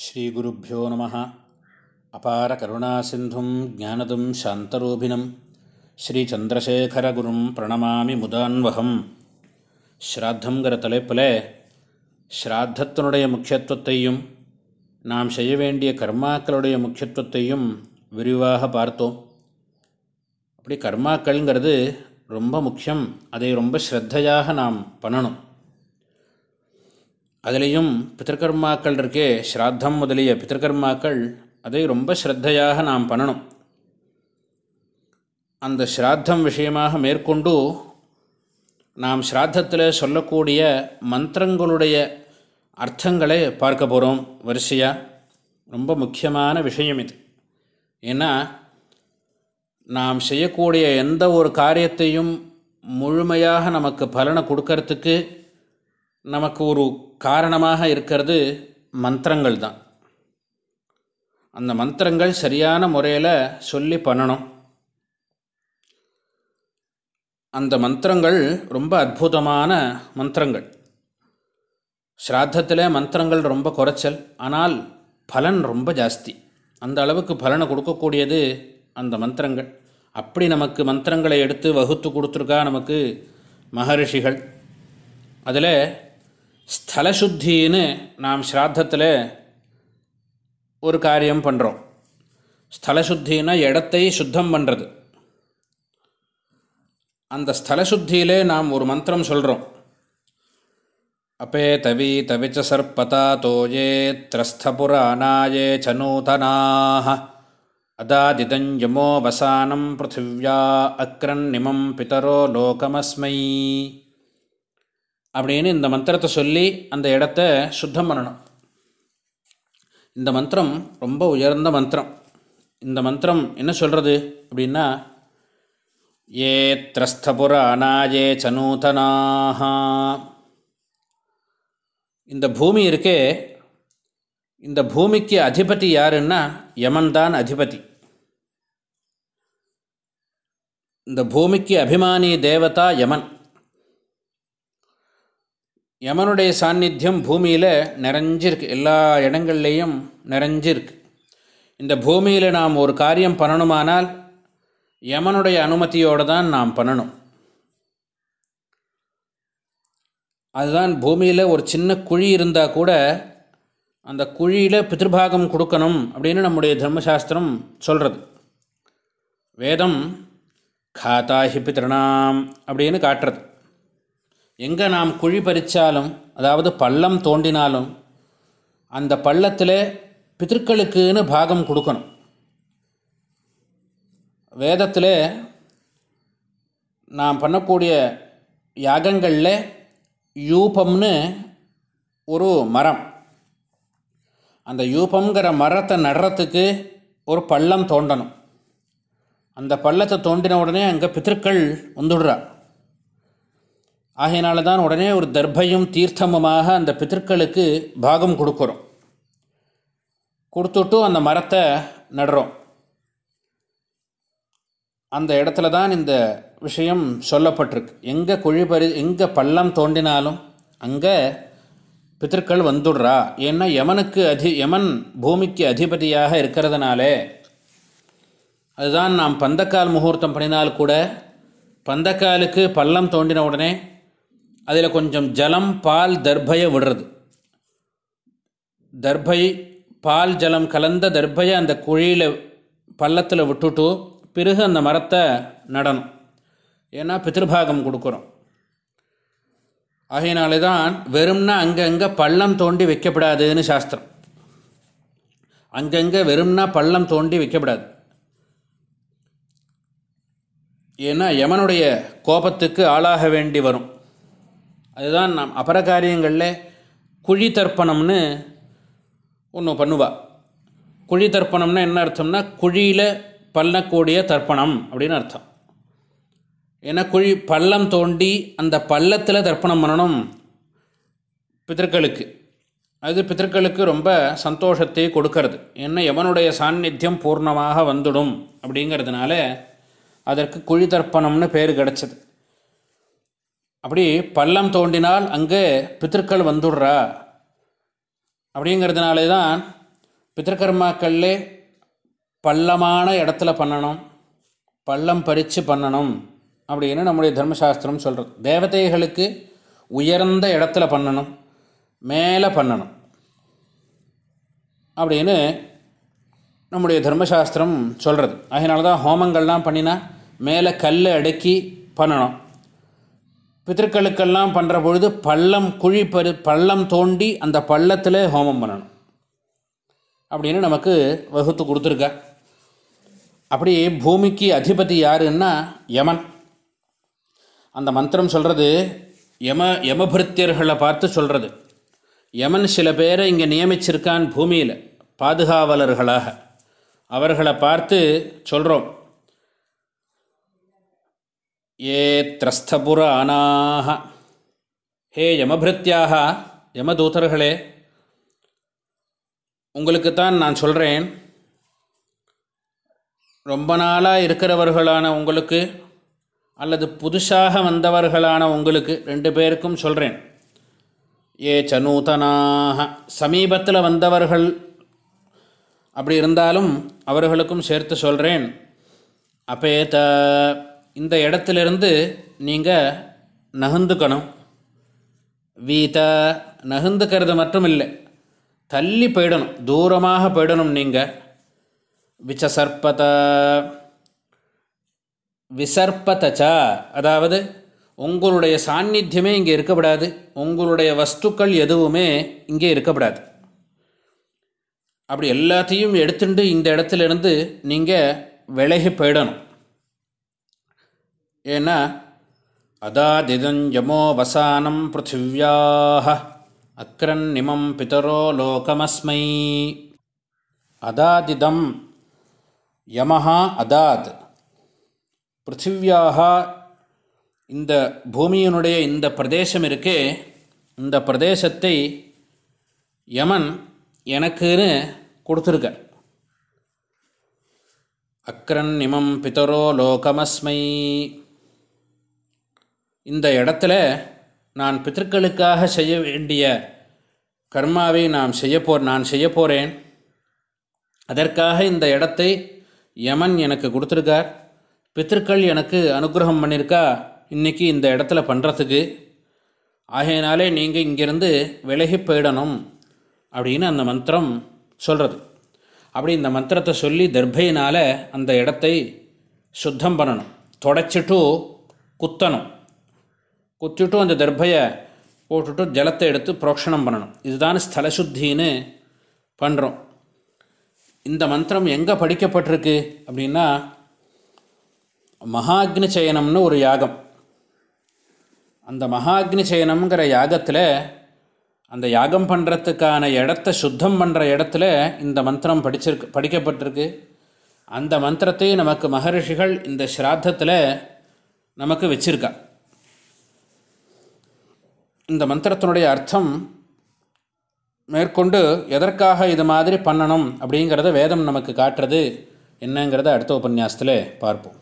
ஸ்ரீகுருப்போ நம. அபார கருணாசிந்தும் ஜானதும் சாந்தரூபிணம். ஸ்ரீச்சந்திரசேகரகுரும் பிரணமாமி முதான்வகம். ஸ்ராத்தங்கிற தலைப்பில் ஸ்ராத்தத்தினுடைய முக்கியத்துவத்தையும் நாம் செய்ய வேண்டிய கர்மாக்களுடைய முக்கியத்துவத்தையும் விரிவாக பார்த்தோம். அப்படி கர்மாக்கள்ங்கிறது ரொம்ப முக்கியம். அதை ரொம்ப ஸ்ரத்தையாக நாம் பண்ணணும். அதுலேயும் பித்திருக்கர்மாக்கள் இருக்கே ஸ்ராத்தம் முதலிய பித்திருக்கர்மாக்கள் அதை ரொம்ப ஸ்ரத்தையாக நாம் பண்ணணும். அந்த ஸ்ராத்தம் விஷயமாக மேற்கொண்டு நாம் ஸ்ராத்தத்தில் சொல்லக்கூடிய மந்திரங்களுடைய அர்த்தங்களை பார்க்க போகிறோம் வரிசையாக ரொம்ப முக்கியமான விஷயம் இது. ஏன்னா நாம் செய்யக்கூடிய எந்த ஒரு காரியத்தையும் முழுமையாக நமக்கு பலனை கொடுக்கறதுக்கு நமக்கு ஒரு காரணமாக இருக்கிறது மந்திரங்கள் தான். அந்த மந்திரங்கள் சரியான முறையில் சொல்லி பண்ணணும். அந்த மந்திரங்கள் ரொம்ப அற்புதமான மந்திரங்கள். ஸ்ராத்தத்தில் மந்திரங்கள் ரொம்ப குறைச்சல் ஆனால் பலன் ரொம்ப ஜாஸ்தி. அந்த அளவுக்கு பலனை கொடுக்கக்கூடியது அந்த மந்திரங்கள். அப்படி நமக்கு மந்திரங்களை எடுத்து வகுத்து கொடுத்துருக்கா நமக்கு மகரிஷிகள். அதில் ஸ்தலசுத்தின்னு நாம் ஸ்ராத்தத்தில் ஒரு காரியம் பண்ணுறோம் ஸ்தலசுத்தின்னா இடத்தை சுத்தம் பண்ணுறது அந்த ஸ்தலசுத்தியிலே நாம் ஒரு மந்திரம் சொல்கிறோம் அப்பே தவி தவிச்ச சர்பதா தோயே திரஸ்தபுராணாயே சனூதனாக அதாதிதஞ்சமோ வசானம் பிருத்திவ்யா அக்ரன்னிமம் பிதரோ லோகமஸ்மை அப்படின்னு இந்த மந்திரத்தை சொல்லி அந்த இடத்த சுத்தம் பண்ணணும். இந்த மந்திரம் ரொம்ப உயர்ந்த மந்திரம். இந்த மந்திரம் என்ன சொல்கிறது அப்படின்னா ஏ திரஸ்தபுர அனாயே சனூதனாக இந்த பூமி இருக்கே இந்த பூமிக்கு அதிபதி யாருன்னா யமன் தான் அதிபதி. இந்த பூமிக்கு அபிமானி தேவதா யமன். யமனுடைய சாநித்தியம் பூமியில் நிறைஞ்சிருக்கு. எல்லா இடங்கள்லேயும் நிறைஞ்சிருக்கு. இந்த பூமியில் நாம் ஒரு காரியம் பண்ணணுமானால் யமனுடைய அனுமதியோடு தான் நாம் பண்ணணும். அதுதான் பூமியில் ஒரு சின்ன குழி இருந்தால் கூட அந்த குழியில் பிதிர்பாகம் கொடுக்கணும் அப்படின்னு நம்முடைய தர்மசாஸ்திரம் சொல்கிறது வேதம் காத்தாஹி பித்ருணாம் அப்படின்னு காட்டுறது. எங்கே நாம் குழி பறித்தாலும் அதாவது பள்ளம் தோண்டினாலும் அந்த பள்ளத்தில் பித்திருக்களுக்குன்னு பாகம் கொடுக்கணும். வேதத்தில் நாம் பண்ணக்கூடிய யாகங்களில் யூபம்னு ஒரு மரம். அந்த யூபங்கிற மரத்தை நடுறத்துக்கு ஒரு பள்ளம் தோண்டணும். அந்த பள்ளத்தை தோண்டின உடனே அங்கே பித்திருக்கள் வந்துடுறா. ஆகையினால தான் உடனே ஒரு தர்பையும் தீர்த்தமுமாக அந்த பித்திருக்களுக்கு பாகம் கொடுக்குறோம். கொடுத்துட்டும் அந்த மரத்தை நடுறோம். அந்த இடத்துல தான் இந்த விஷயம் சொல்லப்பட்டிருக்கு. எங்கே குழிபறி எங்கே பள்ளம் தோண்டினாலும் அங்கே பித்திருக்கள் வந்துடுறா. ஏன்னா யமனுக்கு அதி யமன் பூமிக்கு அதிபதியாக இருக்கிறதுனாலே அதுதான் நாம் பந்தக்கால் முகூர்த்தம் பண்ணினால் கூட பந்தக்காலுக்கு பள்ளம் தோண்டின உடனே அதில் கொஞ்சம் ஜலம் பால் தர்பையை விடுறது. தர்பை பால் ஜலம் கலந்த தர்பையை அந்த குழியில் பள்ளத்தில் விட்டுட்டு பிறகு அந்த மரத்தை நடணும். ஏன்னா பித்திருபாகம் கொடுக்குறோம். ஆகையினாலே தான் வெறும்னா அங்கங்கே பள்ளம் தோண்டி வைக்கப்படாதுன்னு சாஸ்திரம். அங்கங்கே வெறும்னா பள்ளம் தோண்டி வைக்கப்படாது. ஏன்னா யமனுடைய கோபத்துக்கு ஆளாக வேண்டி வரும். அதுதான் நாம் அபரகாரியங்களில் குழி தர்ப்பணம்னு ஒன்று பண்ணுவா. குழி தர்ப்பணம்னா என்ன அர்த்தம்னா குழியில் பள்ளக்கூடிய தர்ப்பணம் அப்படின்னு அர்த்தம். ஏன்னா குழி பள்ளம் தோண்டி அந்த பள்ளத்தில் தர்ப்பணம் பண்ணணும் பித்தர்களுக்கு அது பித்தர்களுக்கு ரொம்ப சந்தோஷத்தை கொடுக்கறது. ஏன்னா எவனுடைய சாநித்தியம் பூர்ணமாக வந்துடும் அப்படிங்கிறதுனால அதற்கு குழி தர்ப்பணம்னு பேர் கிடச்சிது. அப்படி பள்ளம் தோண்டினால் அங்கே பித்திருக்கள் வந்துடுறா. அப்படிங்கிறதுனாலே தான் பித்திருக்கர்மாக்கள்லே பள்ளமான இடத்துல பண்ணணும். பள்ளம் பறித்து பண்ணணும் அப்படின்னு நம்முடைய தர்மசாஸ்திரம் சொல்கிறது தேவதைகளுக்கு உயர்ந்த இடத்துல பண்ணணும். மேலே பண்ணணும். அப்படின்னு நம்முடைய தர்மசாஸ்திரம் சொல்கிறது அதனால தான் ஹோமங்கள்லாம் பண்ணினா மேலே கல் அடுக்கி பண்ணணும். பித்தர்களுக்கெல்லாம் பண்ணுற பொழுது பள்ளம் குழி பரு பள்ளம் தோண்டி அந்த பள்ளத்தில் ஹோமம் பண்ணணும். அப்படின்னு நமக்கு வகுத்து கொடுத்துருக்க. அப்படி பூமிக்கு அதிபதி யாருன்னா யமன். அந்த மந்திரம் சொல்கிறது யம யமபிருத்தியர்களை பார்த்து சொல்கிறது யமன் சில பேரை இங்கே நியமிச்சிருக்கான் பூமியில் பாதுகாவலர்களாக. அவர்களை பார்த்து சொல்கிறோம் ஏ திரஸ்தபுராணாக ஹே யமபிருத்தியாக யமதூதர்களே உங்களுக்கு தான் நான் சொல்கிறேன் ரொம்ப நாளாக இருக்கிறவர்களான உங்களுக்கு அல்லது புதுசாக வந்தவர்களான உங்களுக்கு ரெண்டு பேருக்கும் சொல்கிறேன் ஏ சனூதனாக சமீபத்தில் வந்தவர்கள் அப்படி இருந்தாலும் அவர்களுக்கும் சேர்த்து சொல்கிறேன் அப்பேத்த இந்த இடத்துலேருந்து நீங்கள் நகுந்துக்கணும் வீத நகுந்துக்கிறது மட்டும் இல்லை தள்ளி போயிடணும். தூரமாக போயிடணும் நீங்கள் விசசர்பத விசர்பதச்சா அதாவது உங்களுடைய சாநித்தியமே இங்கே இருக்கக்கூடாது உங்களுடைய வஸ்துக்கள் எதுவுமே இங்கே இருக்கக்கூடாது அப்படி எல்லாத்தையும் எடுத்துட்டு இந்த இடத்துலேருந்து நீங்கள் விலகி போயிடணும். ஏன்னா அதாதிதஞ்சமோ வசானம் பிருத்திவியாக அக்ரன்னிமம் பிதரோ லோகமஸ்மை. அதாதிதம் யமஹா அதாத். பிருத்திவியாக இந்த பூமியினுடைய இந்த பிரதேசம் இருக்கே இந்த பிரதேசத்தை யமன் எனக்குன்னு கொடுத்துருக்க அக்ரன் இமம் பிதரோ லோகமஸ்மை. இந்த இடத்துல நான் பித்தர்களுக்காக செய்ய வேண்டிய கர்மாவை நான் செய்ய போ நான் செய்ய போகிறேன் அதற்காக இந்த இடத்தை யமன் எனக்கு கொடுத்துருக்கார். பித்திருக்கள் எனக்கு அனுகிரகம் பண்ணியிருக்கா இன்றைக்கி இந்த இடத்துல பண்ணுறதுக்கு ஆகையினாலே நீங்கள் இங்கேருந்து விலகி போயிடணும் அப்படின்னு அந்த மந்திரம் சொல்கிறது அப்படி இந்த மந்திரத்தை சொல்லி தர்பையினால் அந்த இடத்தை சுத்தம் பண்ணணும். தொடச்சிட்டு குத்தணும். குத்திட்டு அந்த தர்பையை போட்டுட்டு ஜலத்தை எடுத்து புரோக்ஷணம் பண்ணணும். இதுதான் ஸ்தலசுத்தின்னு பண்ணுறோம் இந்த மந்திரம் எங்கே படிக்கப்பட்டிருக்கு அப்படின்னா மகாக்னி சயனம்னு ஒரு யாகம். அந்த மகாக்னி சயனம்ங்கிற யாகத்தில் அந்த யாகம் பண்ணுறதுக்கான இடத்த சுத்தம் பண்ணுற இடத்துல இந்த மந்திரம் படிச்சிருக்கு படிக்கப்பட்டிருக்கு. அந்த மந்திரத்தை நமக்கு மகரிஷிகள் இந்த ஸ்ராத்தத்தில் நமக்கு வச்சிருக்கா. இந்த மந்திரத்தினுடைய அர்த்தம் மேற்கொண்டு எதற்காக இது மாதிரி பண்ணணும் அப்படிங்கிறத வேதம் நமக்கு காட்டுறது என்னங்கிறத அடுத்த உபன்யாசத்தில் பார்ப்போம்.